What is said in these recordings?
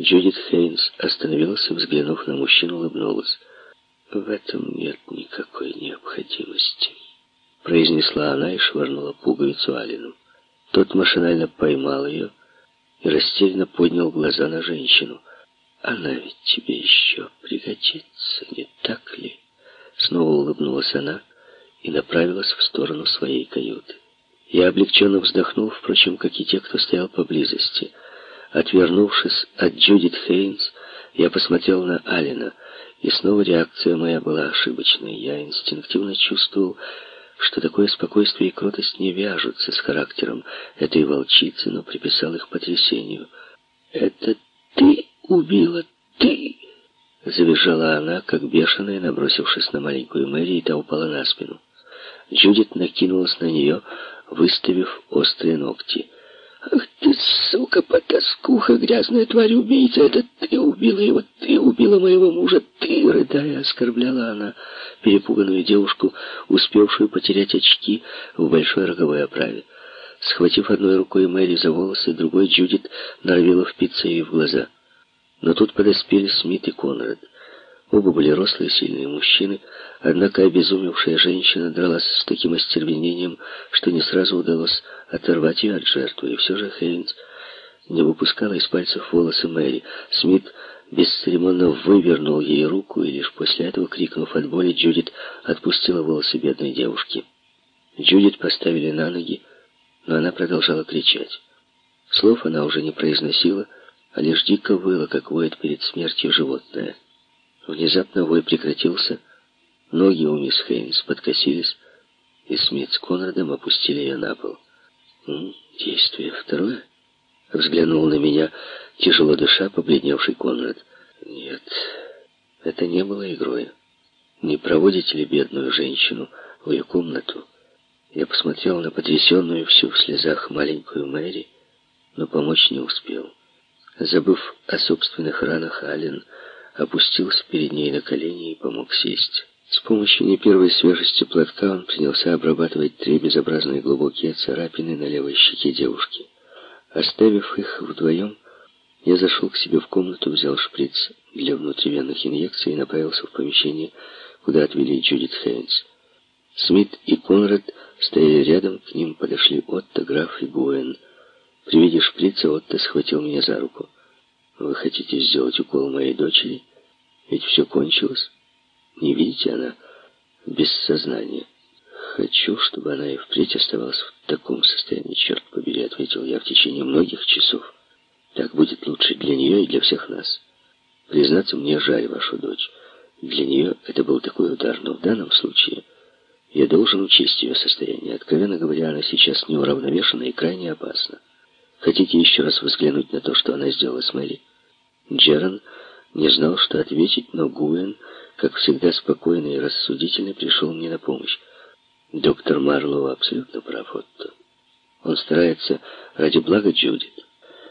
Джудит Хейнс остановилась взглянув на мужчину, улыбнулась. «В этом нет никакой необходимости», — произнесла она и швырнула пуговицу Алину. Тот машинально поймал ее и растерянно поднял глаза на женщину. «Она ведь тебе еще пригодится, не так ли?» Снова улыбнулась она и направилась в сторону своей каюты. Я облегченно вздохнул, впрочем, как и те, кто стоял поблизости. Отвернувшись от Джудит Хейнс, я посмотрел на Алина, и снова реакция моя была ошибочной. Я инстинктивно чувствовал, что такое спокойствие и кротость не вяжутся с характером этой волчицы, но приписал их потрясению. «Это ты убила, ты!» Завизжала она, как бешеная, набросившись на маленькую Мэри, и та упала на спину. Джудит накинулась на нее, выставив острые ногти. «Ах ты, сука, потаскуха, грязная тварь, убийца! Это ты убила его, ты убила моего мужа, ты!» Рыдая, оскорбляла она перепуганную девушку, успевшую потерять очки в большой роговой оправе. Схватив одной рукой Мэри за волосы, другой Джудит норовила впиться ей в глаза. Но тут подоспели Смит и Конрад. Оба были рослые, сильные мужчины, однако обезумевшая женщина дралась с таким остервенением, что не сразу удалось оторвать ее от жертвы. И все же Хейнс не выпускала из пальцев волосы Мэри. Смит бесцеремонно вывернул ей руку, и лишь после этого, крикнув от боли, Джудит отпустила волосы бедной девушки. Джудит поставили на ноги, но она продолжала кричать. Слов она уже не произносила, а лишь дико выла, как воет перед смертью животное. Внезапно вой прекратился, ноги у мисс Хейнс подкосились, и Смит с Конрадом опустили ее на пол. «Действие второе?» — взглянул на меня, тяжело дыша, побледневший Конрад. «Нет, это не было игрой. Не проводите ли бедную женщину в ее комнату?» Я посмотрел на потрясенную всю в слезах маленькую Мэри, но помочь не успел. Забыв о собственных ранах, Аллен опустился перед ней на колени и помог сесть. С помощью не первой свежести платка он принялся обрабатывать три безобразные глубокие царапины на левой щеке девушки. Оставив их вдвоем, я зашел к себе в комнату, взял шприц для внутривенных инъекций и направился в помещение, куда отвели Джудит Хейнс. Смит и Конрад стояли рядом, к ним подошли Отто, граф и Гуэн. При виде шприца Отто схватил меня за руку. Вы хотите сделать укол моей дочери? Ведь все кончилось. Не видите, она без сознания. Хочу, чтобы она и впредь оставалась в таком состоянии, черт побери, ответил я в течение многих часов. Так будет лучше для нее и для всех нас. Признаться, мне жаль вашу дочь. Для нее это был такой удар, но в данном случае я должен учесть ее состояние. Откровенно говоря, она сейчас неуравновешена и крайне опасна. Хотите еще раз взглянуть на то, что она сделала с Мэри? Джерон не знал, что ответить, но Гуэн, как всегда спокойный и рассудительный, пришел мне на помощь. Доктор Марлоу абсолютно прав, Отто. Он старается ради блага Джудит.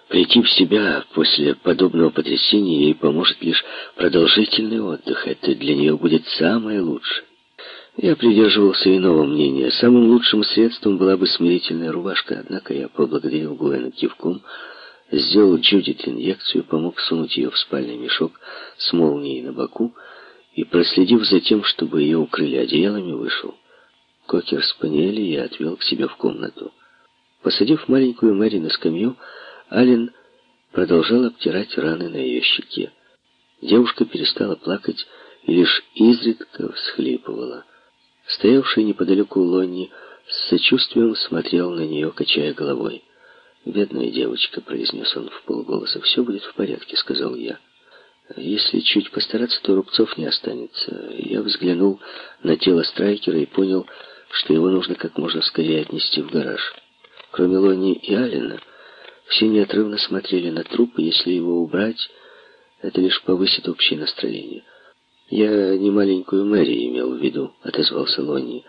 Прийти в себя после подобного потрясения ей поможет лишь продолжительный отдых. Это для нее будет самое лучшее. Я придерживался иного мнения. Самым лучшим средством была бы смирительная рубашка, однако я поблагодарил Гуэна кивком, сделал Джудит инъекцию, помог сунуть ее в спальный мешок с молнией на боку и, проследив за тем, чтобы ее укрыли одеялами, вышел. Кокер спаниели я отвел к себе в комнату. Посадив маленькую Мэри на скамью, Ален продолжал обтирать раны на ее щеке. Девушка перестала плакать и лишь изредка всхлипывала. Стоявший неподалеку Лонни с сочувствием смотрел на нее, качая головой. «Бедная девочка», — произнес он в полголоса, — «все будет в порядке», — сказал я. «Если чуть постараться, то рубцов не останется». Я взглянул на тело Страйкера и понял, что его нужно как можно скорее отнести в гараж. Кроме Лонни и Алина, все неотрывно смотрели на труп, и если его убрать, это лишь повысит общее настроение. «Я не маленькую Мэри имел в виду», — отозвался Лонни.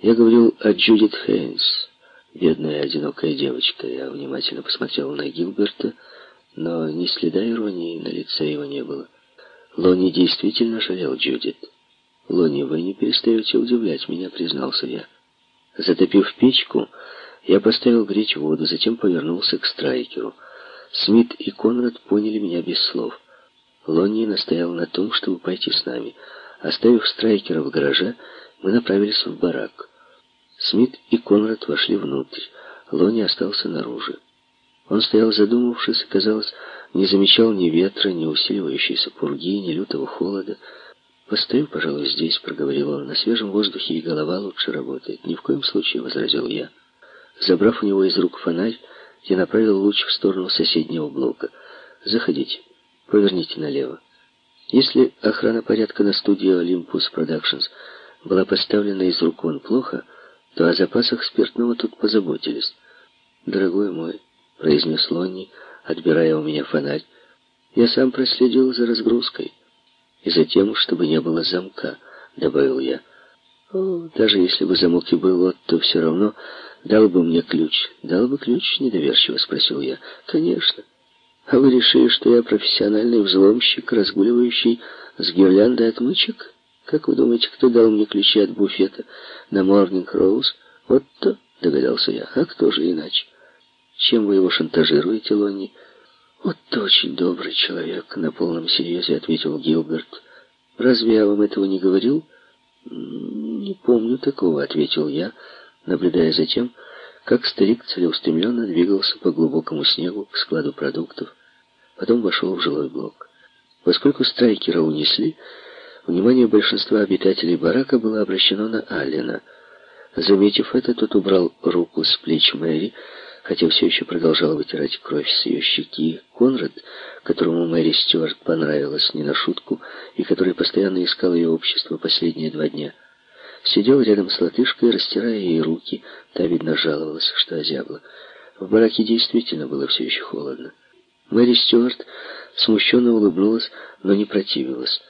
«Я говорил о Джудит Хейнс, бедная одинокая девочка». Я внимательно посмотрел на Гилберта, но ни следа иронии на лице его не было. Лонни действительно жалел Джудит. «Лонни, вы не перестаете удивлять меня», — признался я. Затопив печку, я поставил греть воду, затем повернулся к Страйкеру. Смит и Конрад поняли меня без слов. Лонни настоял на том, чтобы пойти с нами. Оставив Страйкера в гараже, мы направились в барак. Смит и Конрад вошли внутрь. Лонни остался наружу. Он стоял задумавшись и, казалось, не замечал ни ветра, ни усиливающейся пурги, ни лютого холода. «Постою, пожалуй, здесь», — проговорил он. «На свежем воздухе и голова лучше работает». «Ни в коем случае», — возразил я. Забрав у него из рук фонарь, я направил луч в сторону соседнего блока. «Заходите. Поверните налево». Если охрана порядка на студии Olympus Productions была поставлена из рук вон плохо, то о запасах спиртного тут позаботились. «Дорогой мой», — произнес Лонни, отбирая у меня фонарь, — «я сам проследил за разгрузкой» и затем, чтобы не было замка», — добавил я. «О, даже если бы замок и был, то все равно дал бы мне ключ». «Дал бы ключ?» — недоверчиво спросил я. «Конечно. А вы решили, что я профессиональный взломщик, разгуливающий с гирляндой отмычек? Как вы думаете, кто дал мне ключи от буфета на Морнинг Роуз? Вот то, догадался я. А кто же иначе? Чем вы его шантажируете, Лонни?» «Вот ты очень добрый человек», — на полном серьезе ответил Гилберт. «Разве я вам этого не говорил?» «Не помню такого», — ответил я, наблюдая за тем, как старик целеустремленно двигался по глубокому снегу к складу продуктов, потом вошел в жилой блок. Поскольку страйкера унесли, внимание большинства обитателей барака было обращено на Аллена. Заметив это, тот убрал руку с плеч Мэри, хотя все еще продолжал вытирать кровь с ее щеки. Конрад, которому Мэри Стюарт понравилась не на шутку, и который постоянно искал ее общество последние два дня, сидел рядом с латышкой, растирая ей руки. Та, видно, жаловалась, что озябла. В бараке действительно было все еще холодно. Мэри Стюарт смущенно улыбнулась, но не противилась.